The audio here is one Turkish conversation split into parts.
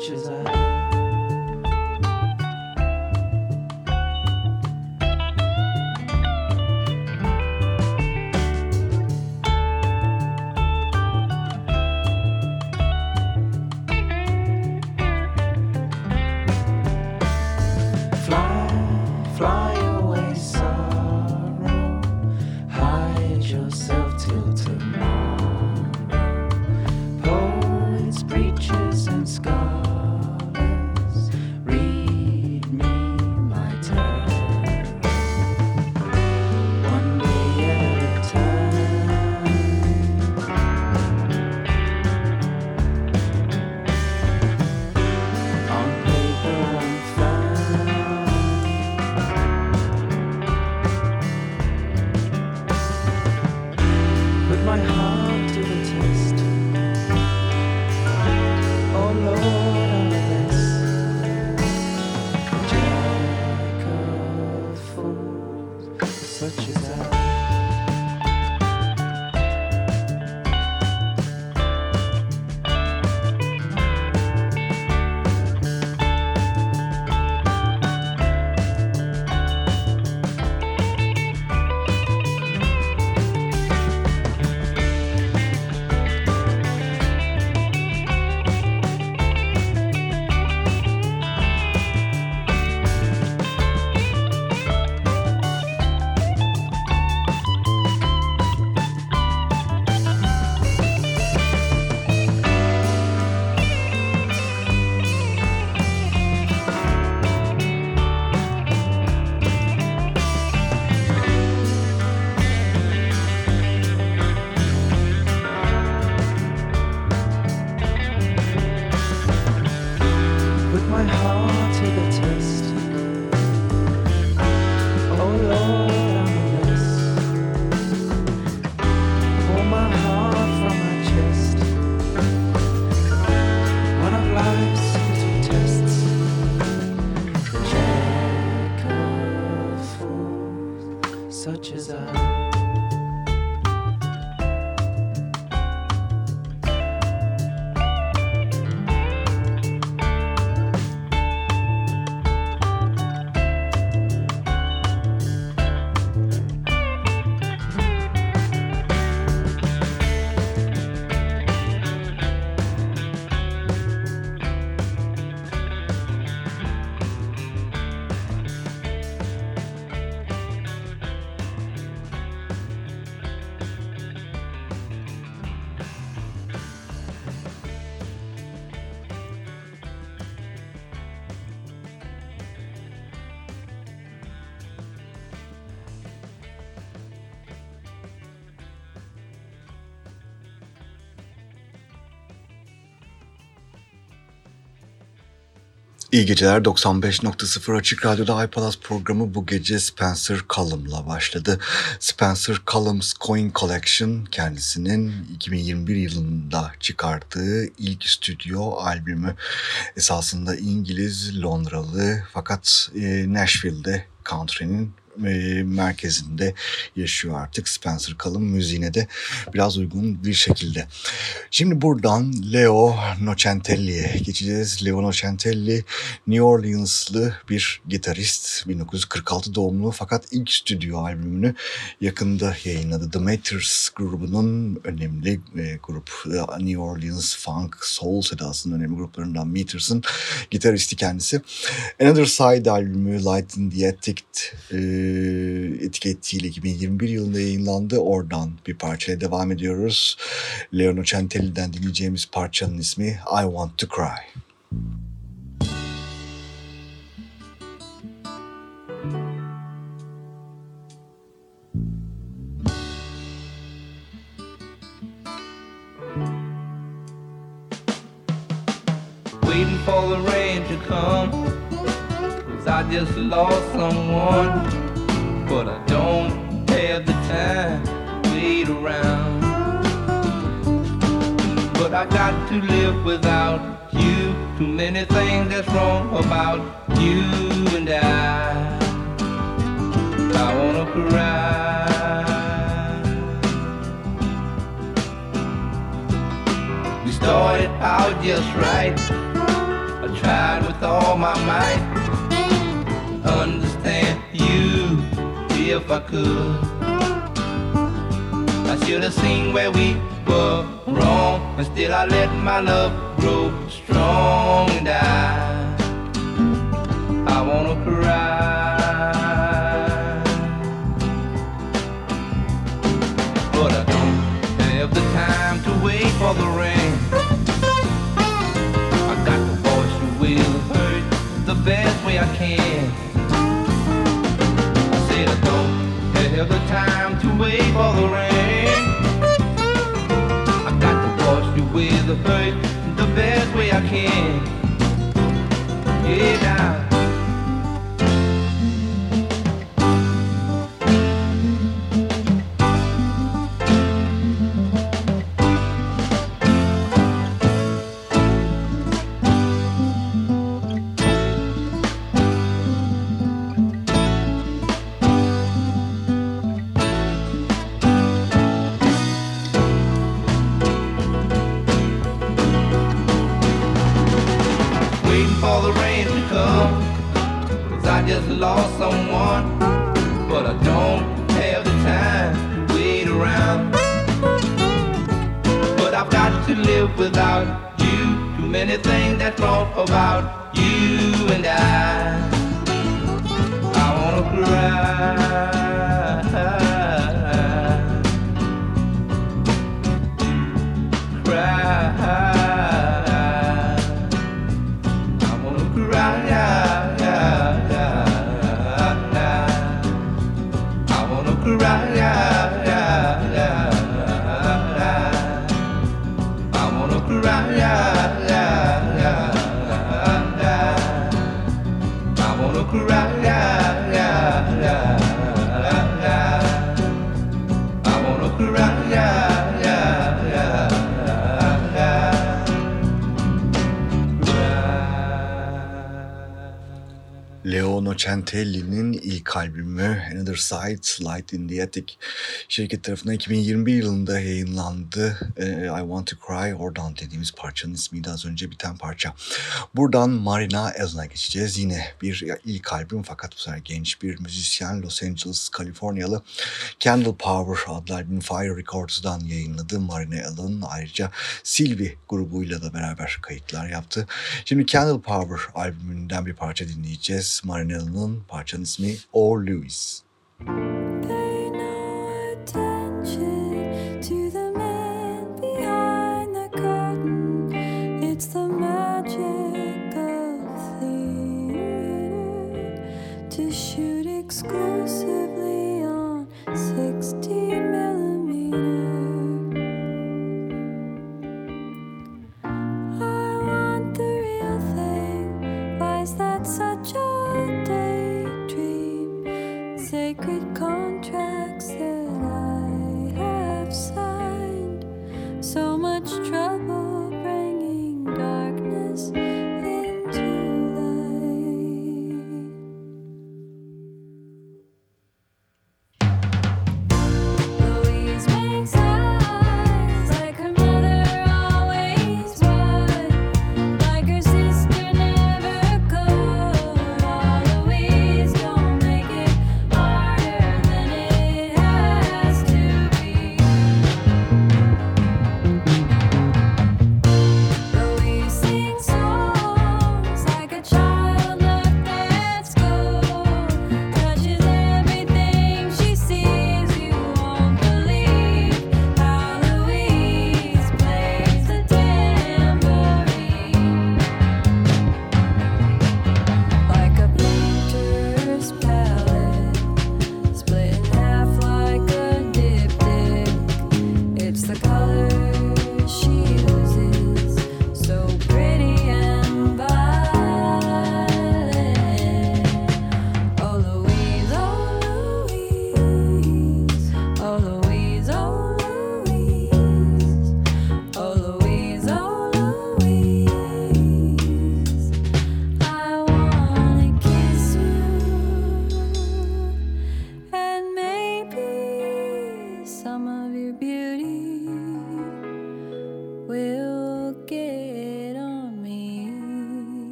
现在。İyi geceler 95.0 Açık Radyo'da iPalaz programı bu gece Spencer Cullum'la başladı. Spencer Cullum's Coin Collection kendisinin 2021 yılında çıkarttığı ilk stüdyo albümü. Esasında İngiliz, Londralı fakat e, Nashville'de country'nin e, merkezinde yaşıyor artık Spencer Cullum müziğine de biraz uygun bir şekilde. Şimdi buradan Leo Nocentelli'ye geçeceğiz. Leo Nocentelli New Orleans'lı bir gitarist. 1946 doğumlu fakat ilk stüdyo albümünü yakında yayınladı. The Matters grubunun önemli e, grup. New Orleans Funk Soul sedasının önemli gruplarından Meters'ın gitaristi kendisi. Another Side albümü Light in the Attic e, etiketiyle 2021 yılında yayınlandı. Oradan bir parçaya devam ediyoruz. Leono Centelli'den dinleyeceğimiz parçanın ismi I Want to Cry. Waiting for the rain to come Cause I just lost someone but I don't have the time to wait around. But I got to live without you. Too many things that's wrong about you and I. I wanna cry. We started out just right. I tried with all my might. Understand if I could. I should have seen where we were wrong, but still I let my love grow strong and I, I wanna cry, but I don't have the time to wait for the rain. again. Hey now. Nocentelli'nin ilk albümü Another Side, Light in the Attic şirket tarafından 2021 yılında yayınlandı. Ee, I Want to Cry oradan dediğimiz parçanın ismiydi az önce biten parça. Buradan Marina Allen'a geçeceğiz. Yine bir ilk albüm fakat bu sefer genç bir müzisyen Los Angeles, Kaliforniyalı Candle Power adlı albüm Fire Records'dan yayınladı. Marina Allen ayrıca Sylvie grubuyla da beraber kayıtlar yaptı. Şimdi Candle Power albümünden bir parça dinleyeceğiz. Marina Allen'ın parçanın ismi Or Lewis. some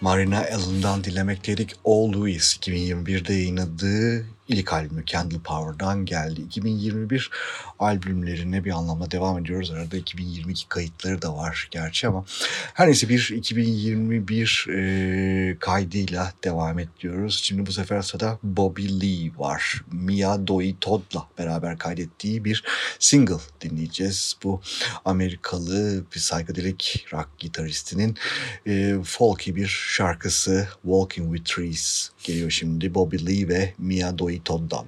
Marina Allen'dan dinlemekteydik. All Louis 2021'de yayınladığı ilk albümü Candle Power'dan geldi. 2021 albümlerine bir anlamda devam ediyoruz. Arada 2022 kayıtları da var gerçi ama her neyse bir 2021 e, kaydıyla devam ediyoruz. Şimdi bu sefer sırada Bobby Lee var. Mia Doi Todd'la beraber kaydettiği bir single dinleyeceğiz. Bu Amerikalı psychedelic rock gitaristinin e, folky bir şarkısı Walking with Trees geliyor şimdi Bobby Lee ve Mia Doi 飛んだ。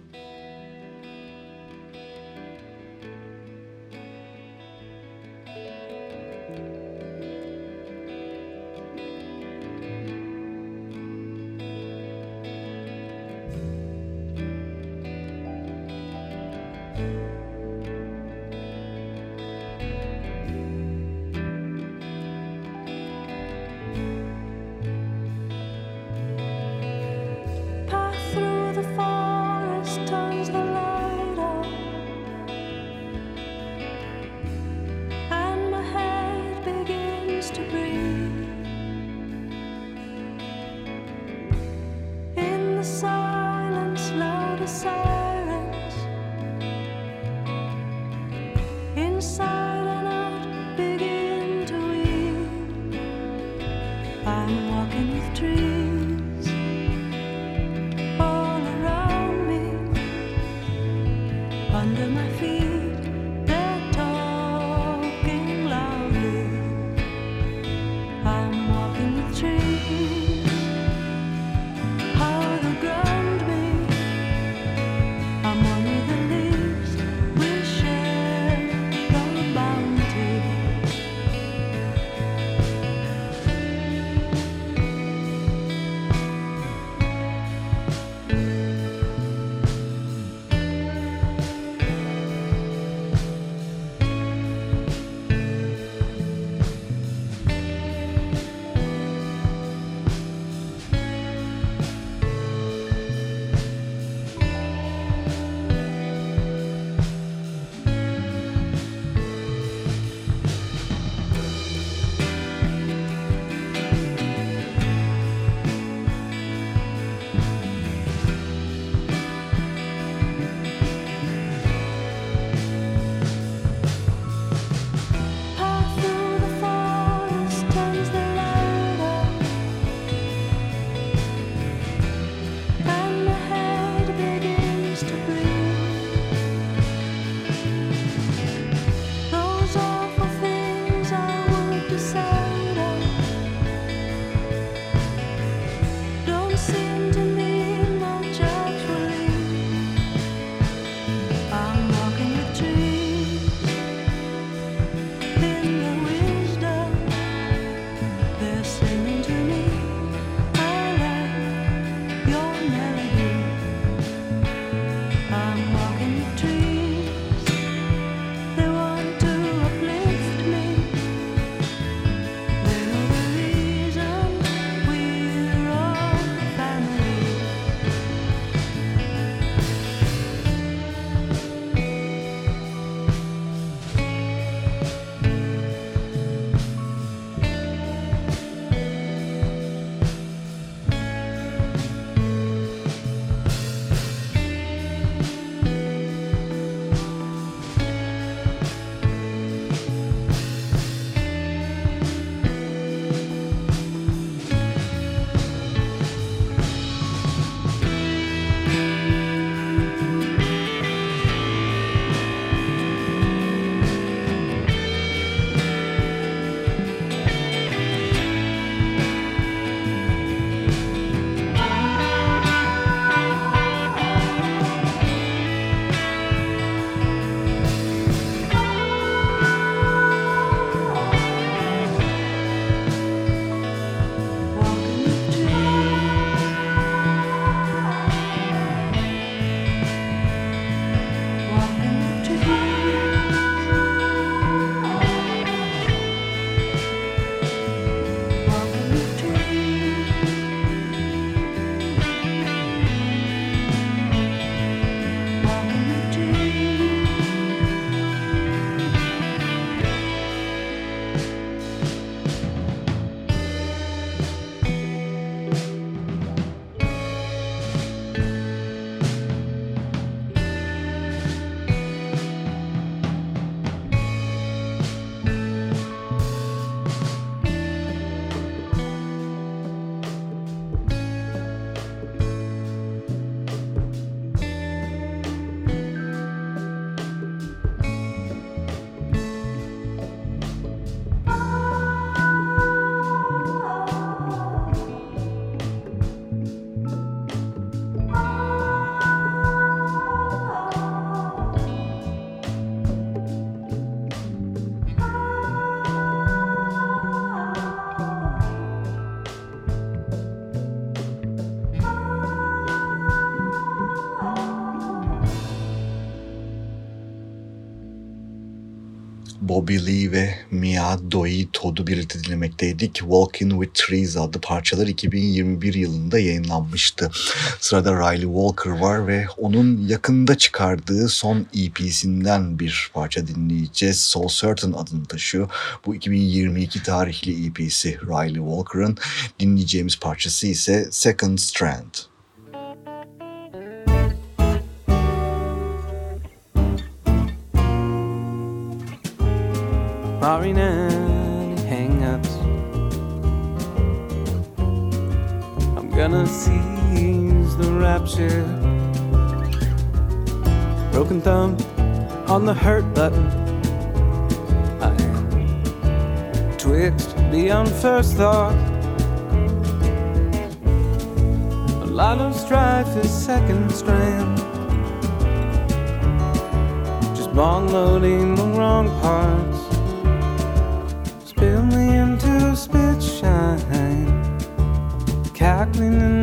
Bobby Lee ve Mia Doi Todd'u birlikte dinlemekteydik. Walking with Trees adlı parçalar 2021 yılında yayınlanmıştı. Sırada Riley Walker var ve onun yakında çıkardığı son EP'sinden bir parça dinleyeceğiz. So Certain adını taşıyor. Bu 2022 tarihli EP'si Riley Walker'ın. Dinleyeceğimiz parçası ise Second Strand. Barring any hang-ups. I'm gonna seize the rapture. Broken thumb on the hurt button. I am twixt beyond first thought. A lot of strife is second strand. Just loading the wrong parts. In.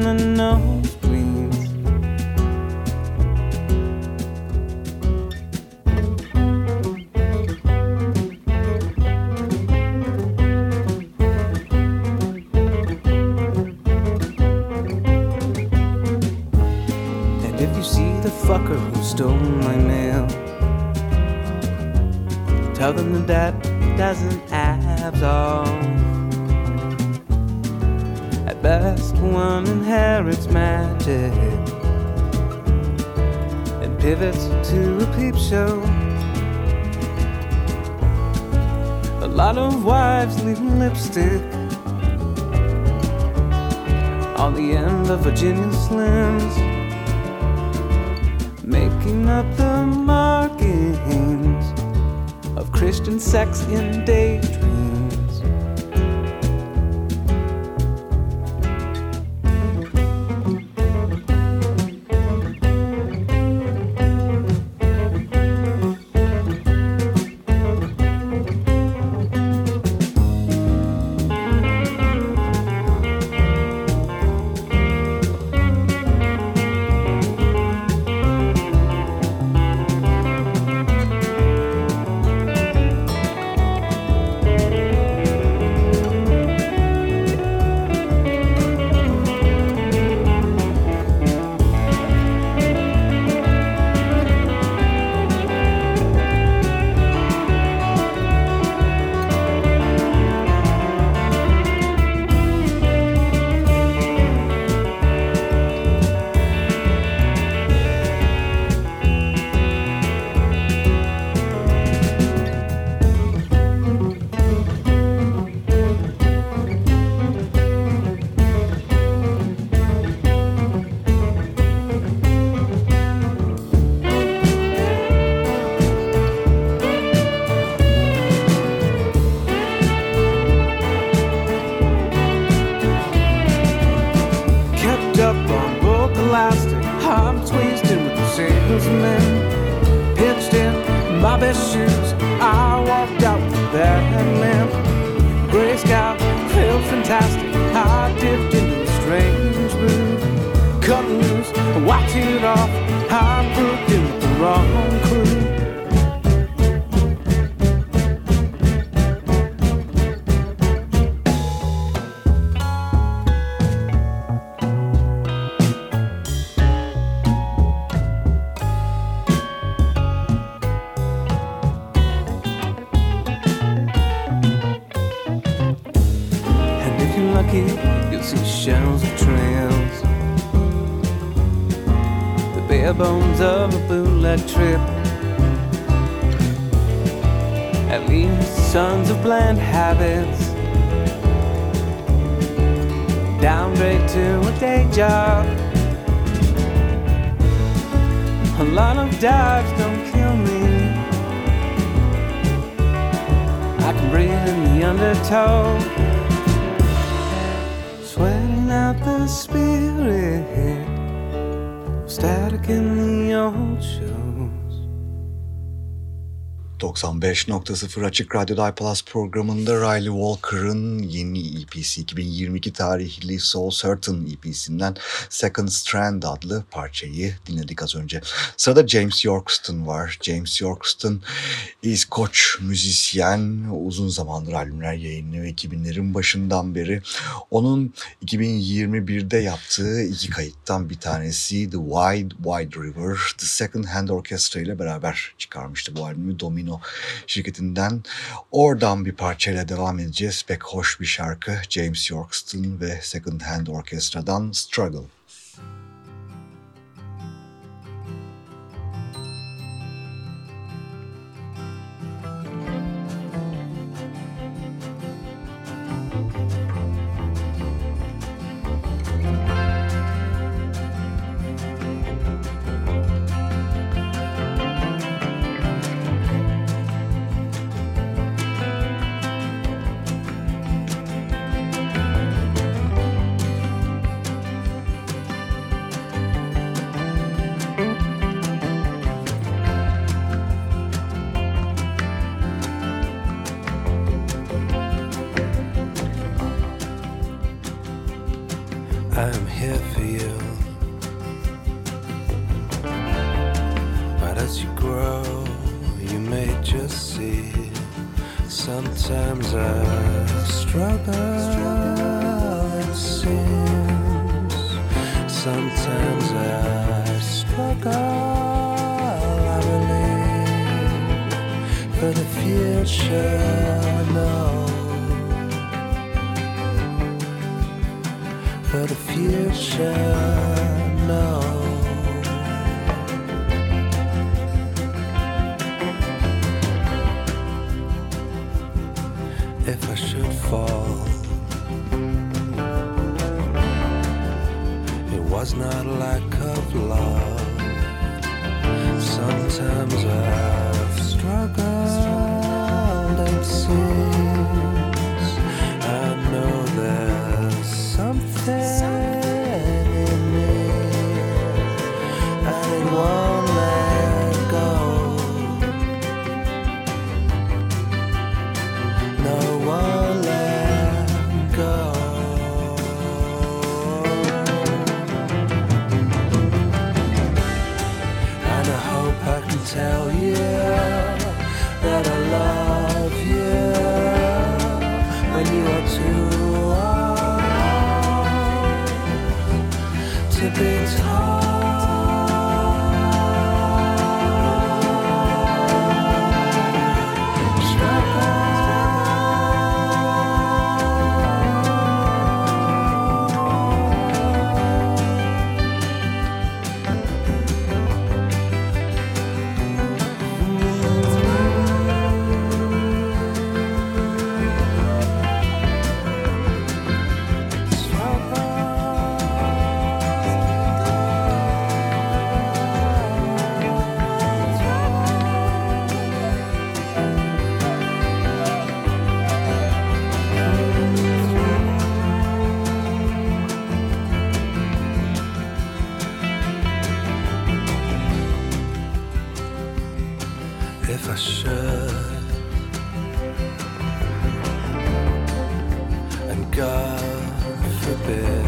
And if you see the fucker who stole my mail, tell them that that doesn't absolve. Best, one inherits magic and pivots to a peep show. A lot of wives leave lipstick on the end of Virginia Slims, making up the markings of Christian sex in daydreams. 95.0 Açık Radyo iPlus programında Riley Walker'ın yeni EP'si 2022 tarihli Soul Certain EP'sinden Second Strand adlı parçayı dinledik az önce. Sırada James Yorkston var. James Yorkston İskoç müzisyen uzun zamandır albümler yayınlıyor 2000'lerin başından beri. Onun 2021'de yaptığı iki kayıttan bir tanesi The Wide Wide River, The Second Hand Orchestra ile beraber çıkarmıştı bu albümü Domino şirketinden. Oradan bir parçayla devam edeceğiz. Pek hoş bir şarkı. James Yorkston ve Second Hand Orchestra'dan Struggle. Fall, it was not a lack of love. Sometimes I've God forbid,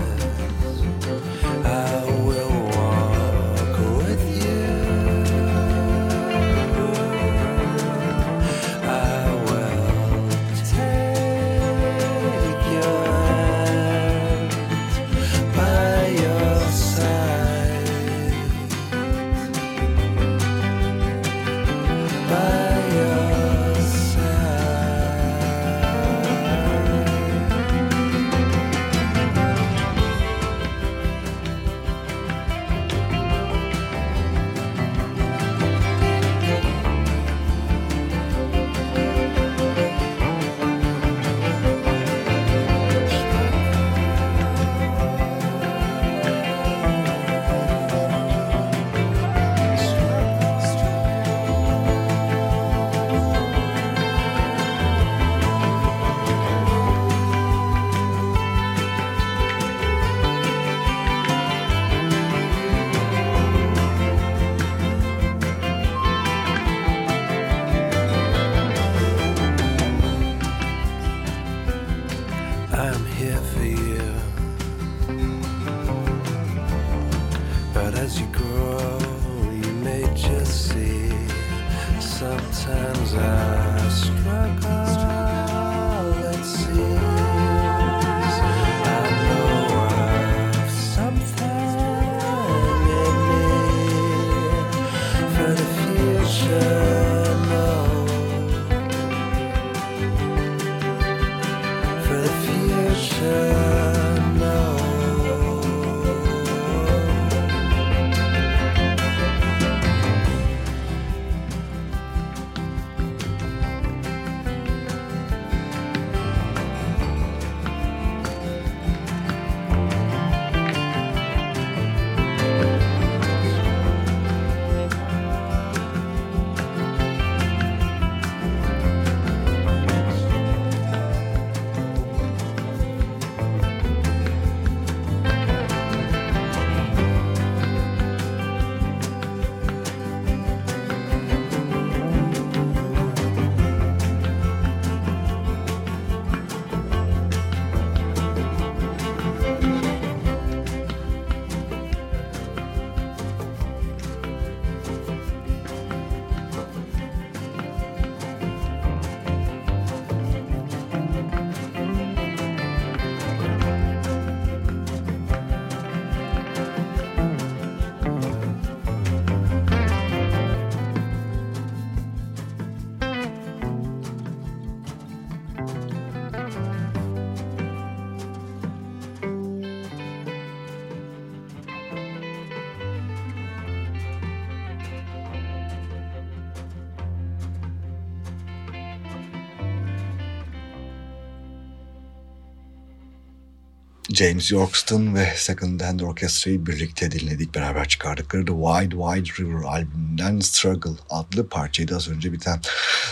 James Yorkston ve Second Hand Orchestra'yı birlikte dinledik. Beraber çıkardıkları The Wide Wide River albümünden Struggle adlı parçaydı az önce biten.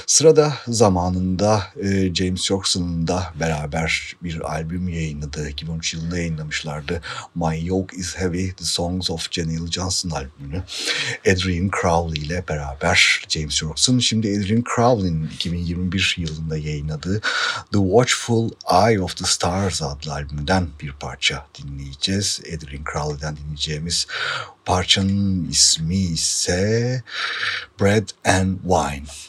Sırada zamanında e, James Yorkston'un da beraber bir albüm yayınladığı 2013 yılında yayınlamışlardı. My Yoke is Heavy, The Songs of Janelle Johnson albümünü. Adrian Crowley ile beraber James Yorkston. Şimdi Adrian Crowley'nin 2021 yılında yayınladığı The Watchful Eye of the Stars adlı albümünden bir parça dinleyeceğiz. Adrian Crowley'den dinleyeceğimiz parçanın ismi ise Bread and Wine.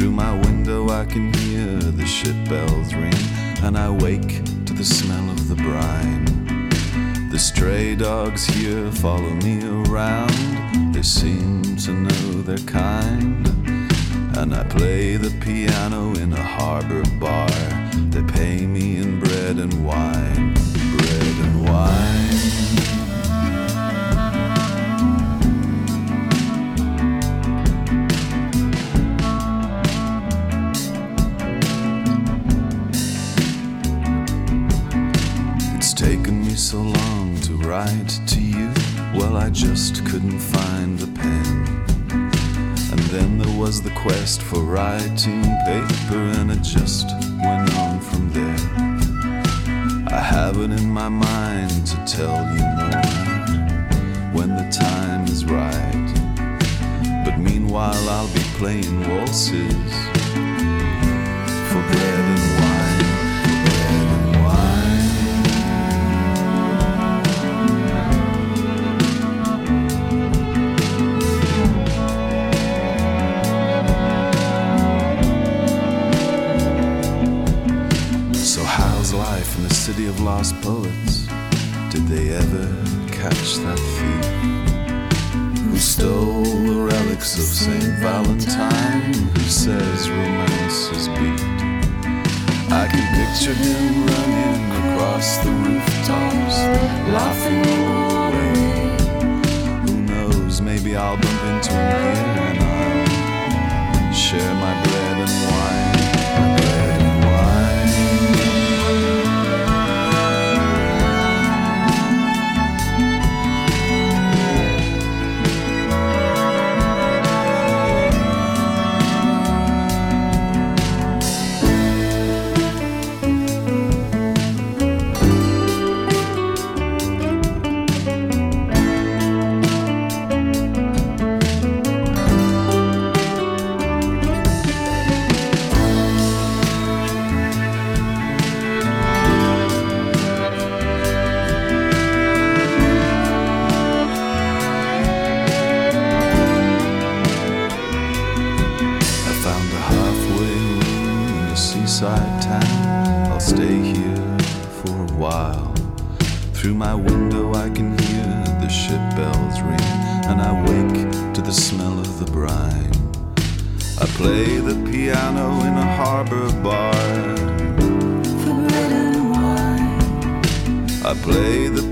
Through my window, I can hear the ship bells ring, and I wake to the smell of the brine. The stray dogs here follow me around. They seem to know their kind. And I play the piano in a harbor bar. They pay me in bread and wine. Bread and wine. Write to you. Well, I just couldn't find a pen. And then there was the quest for writing paper, and it just went on from there. I have it in my mind to tell you more when the time is right. But meanwhile, I'll be playing waltzes for bread lost poets? Did they ever catch that thief who stole the relics of Saint Valentine? Who says romance is beat? I can picture him running across the rooftops, laughing away. Who knows? Maybe I'll bump into him here and I'll share my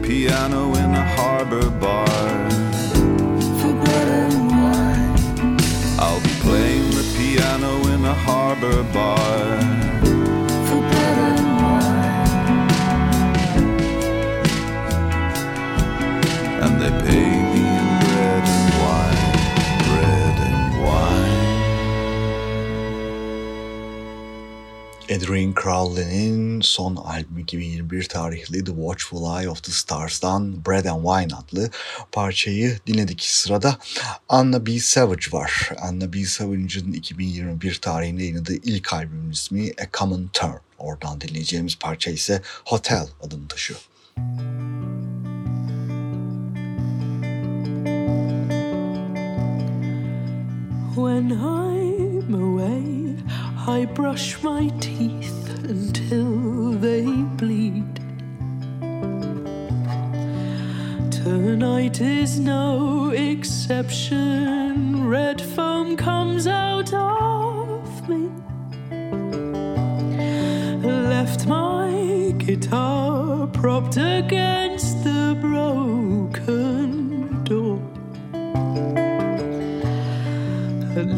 piano in a harbor bar. for bread and wine, I'll be playing the piano in a harbor bar. Adrian Crowley'nin son albümü 2021 tarihli The Watchful Eye of the Stars'dan Bread and Wine adlı parçayı dinledik. Sırada Anna B. Savage var. Anna B. Savage'ın 2021 tarihinde yayınladığı ilk albümün ismi A Common Turn. Oradan dinleyeceğimiz parça ise Hotel adını taşıyor. When I'm away, I brush my teeth until they bleed. Tonight is no exception. Red foam comes out of me. Left my guitar propped against the broken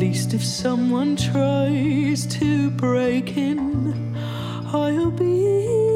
least if someone tries to break in, I'll be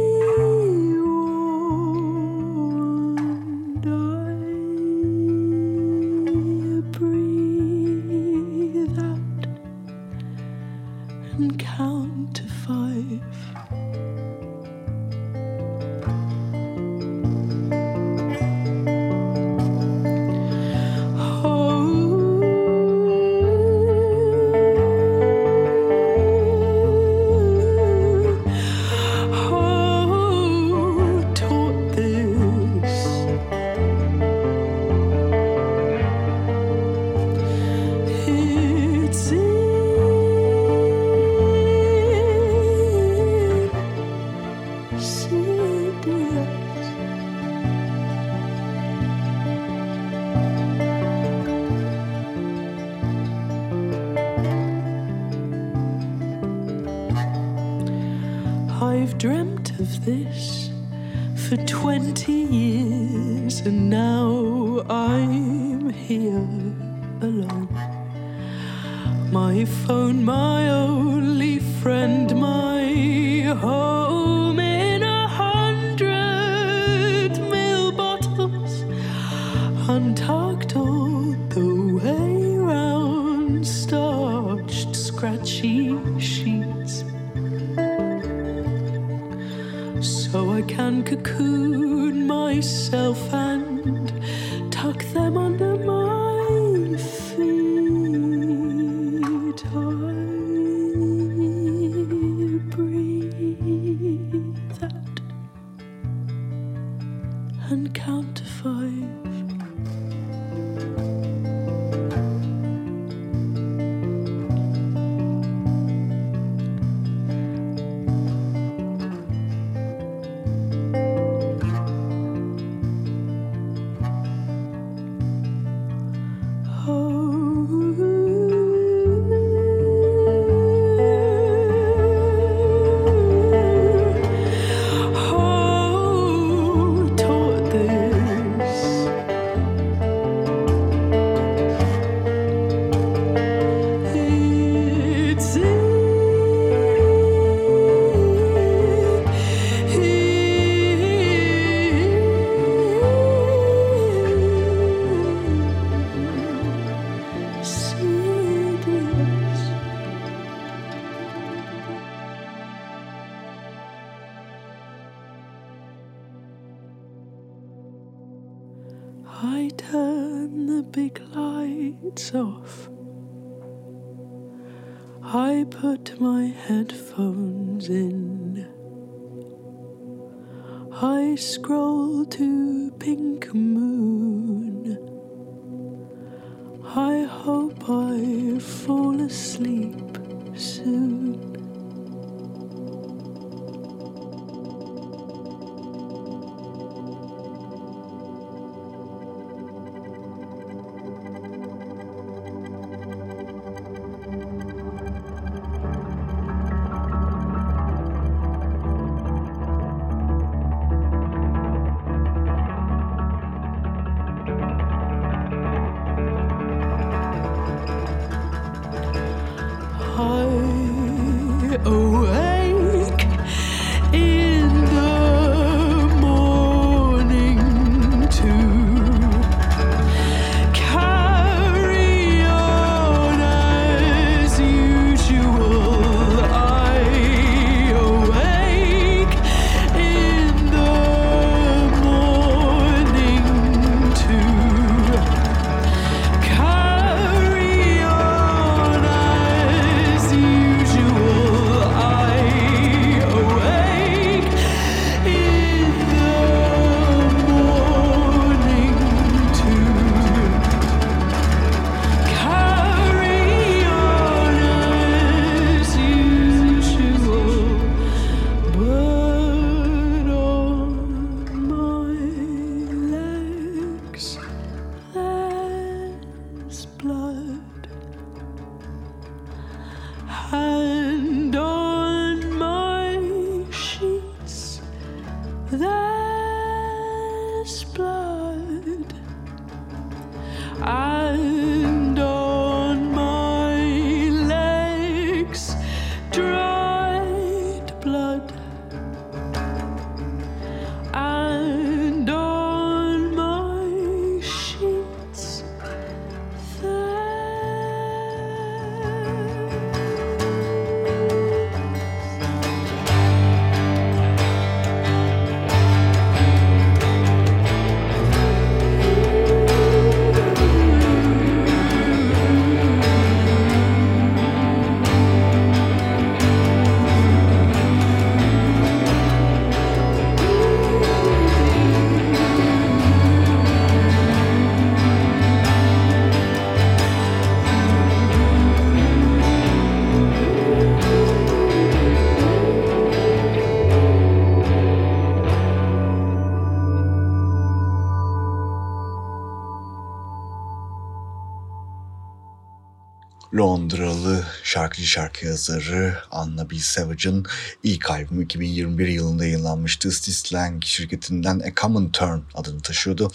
Londralı şarkıcı şarkı yazarı Anna B. Savage'ın ilk albümü 2021 yılında yayınlanmıştı. Stislang şirketinden A Common Turn adını taşıyordu.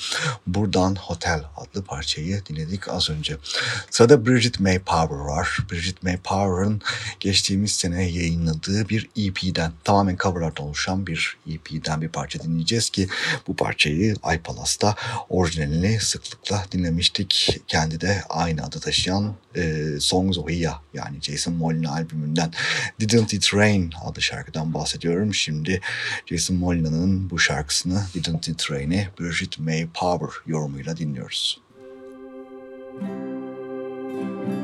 Buradan Hotel adlı parçayı dinledik az önce. Sırada Bridget May Power var. Bridget May Power'ın geçtiğimiz sene yayınladığı bir EP'den tamamen coverlardan oluşan bir EP'den bir parça dinleyeceğiz ki bu parçayı iPalas'ta orijinalini sıklıkla dinlemiştik. Kendi de aynı adı taşıyan e, Songs of Ia yani Jason Molina albümünden Didn't It Rain adlı şarkıdan bahsediyorum. Şimdi Jason Molina'nın bu şarkısını Didn't It Rain'i Bridget May Power yorumuyla dinliyoruz. No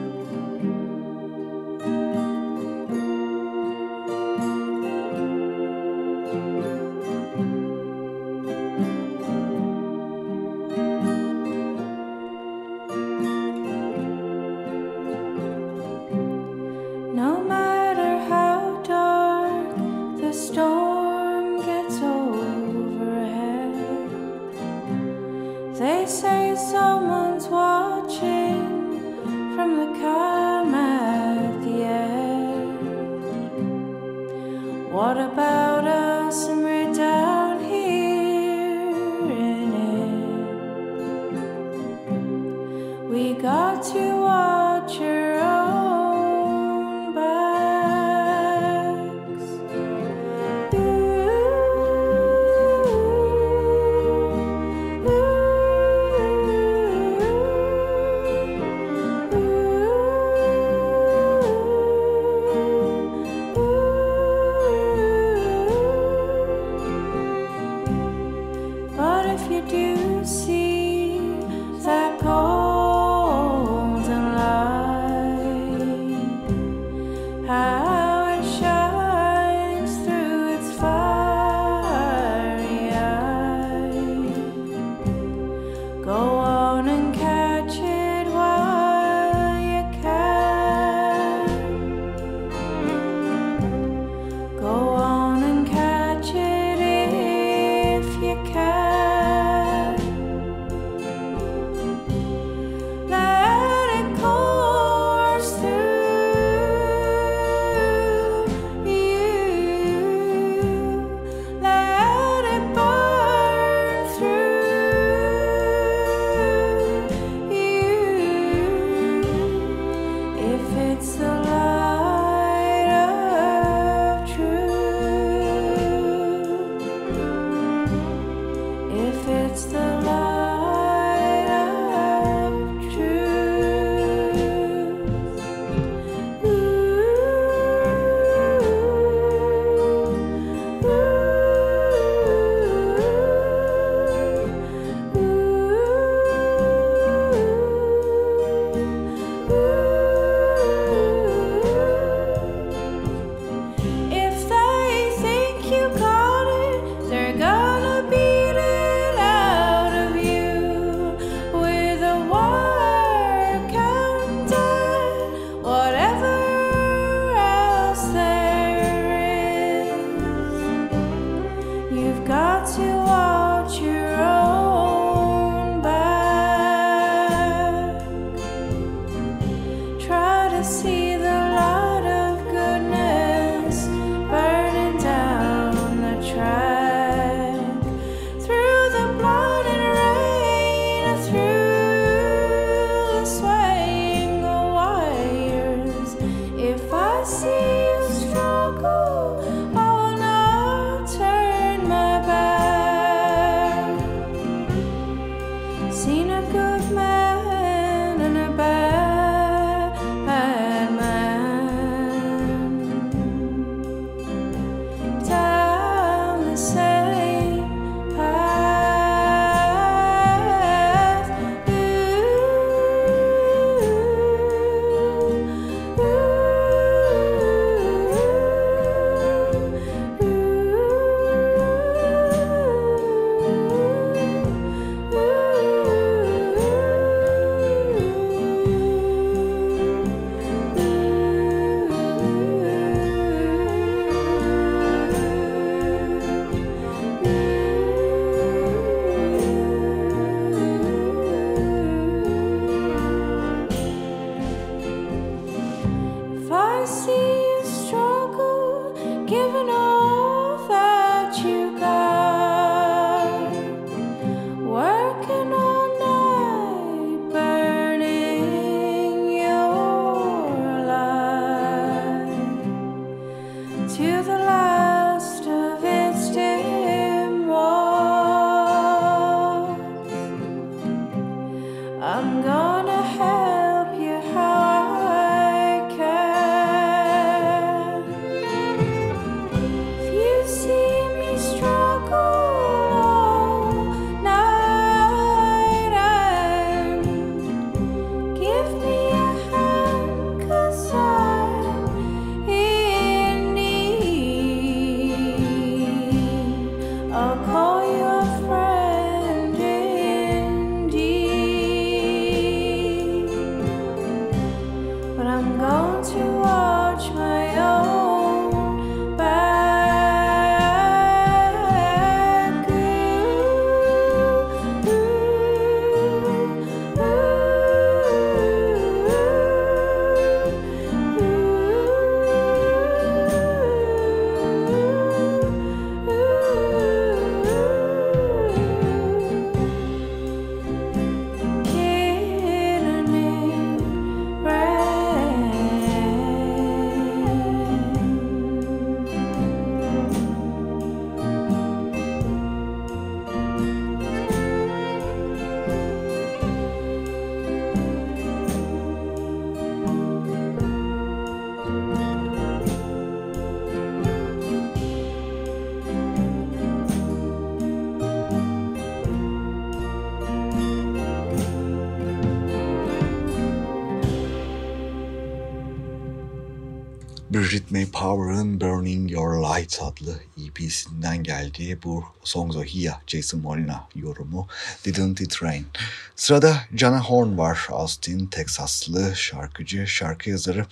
Your Light adlı EP'sinden geldiği bu Songs of Hia, Jason Molina yorumu Didn't It Rain. Sırada Jana Horn var. Austin, Teksaslı şarkıcı, şarkı yazarı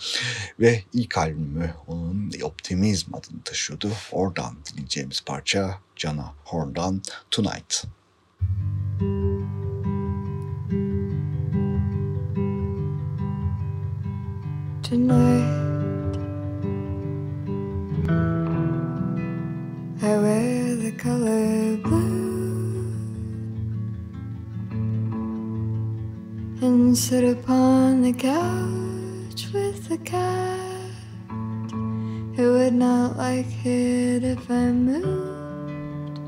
ve ilk albümü onun Optimizm adını taşıyordu. Oradan dinleyeceğimiz parça Jana Horn'dan Tonight. Tonight, sit upon the couch with the cat who would not like it if I moved.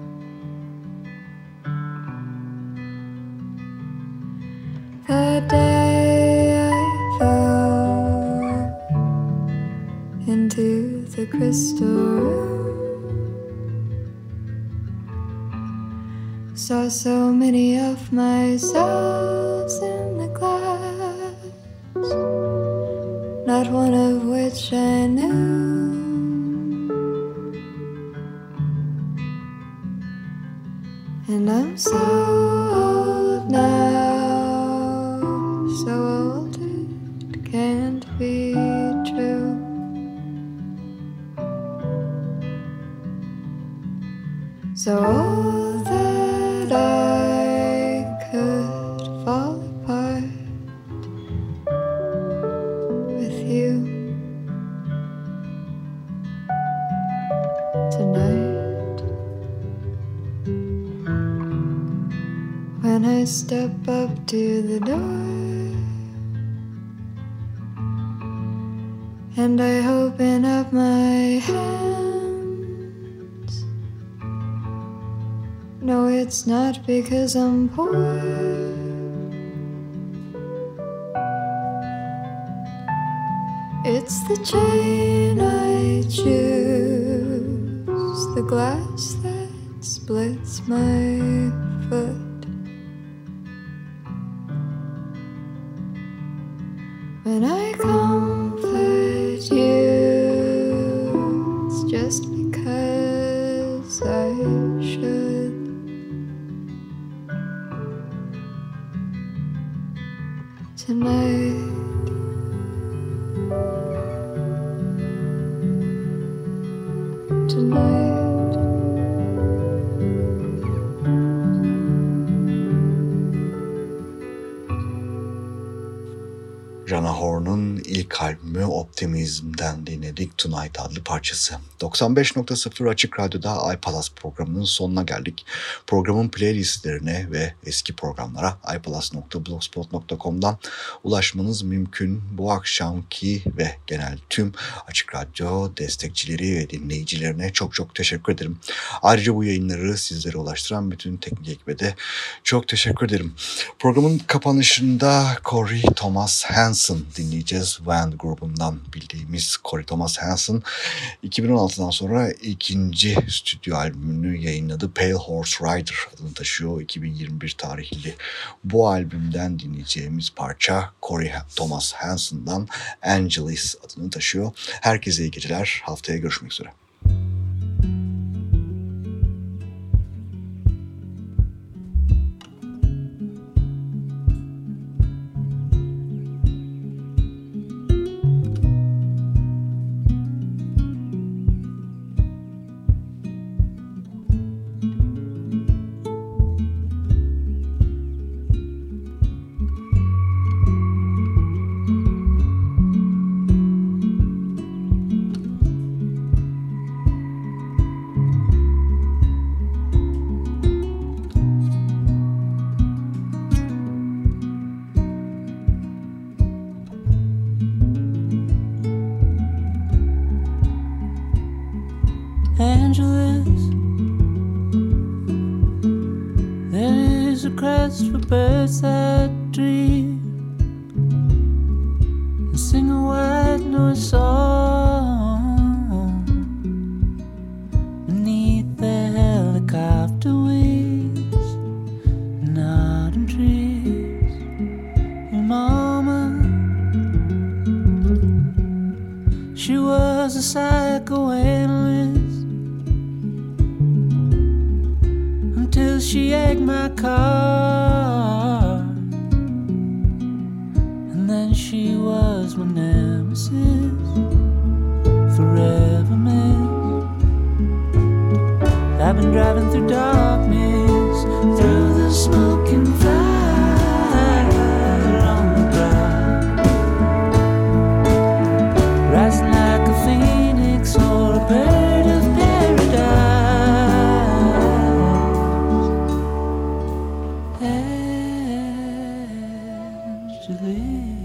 The day I fell into the crystal room. Saw so many of myself hands. No, it's not because I'm poor. It's the chain I choose, the glass that splits my foot. Albümü Optimism'den dinledik Tonight adlı parçası. 95.0 Açık Radyo'da iPalas programının sonuna geldik. Programın playlistlerine ve eski programlara ipalas.blogspot.com'dan ulaşmanız mümkün. Bu akşamki ve genel tüm Açık Radyo destekçileri ve dinleyicilerine çok çok teşekkür ederim. Ayrıca bu yayınları sizlere ulaştıran bütün teknik ekibe de çok teşekkür ederim. Programın kapanışında Corey Thomas Hansen dinleyeceğiz. Van grubundan bildiğimiz Corey Thomas Hansen 2016'dan sonra ikinci stüdyo albümünü yayınladı. Pale Horse Rider adını taşıyor 2021 tarihli. Bu albümden dinleyeceğimiz parça Corey Thomas Hansen'dan Angelis adını taşıyor. Herkese iyi geceler. Haftaya görüşmek üzere. the birds to the.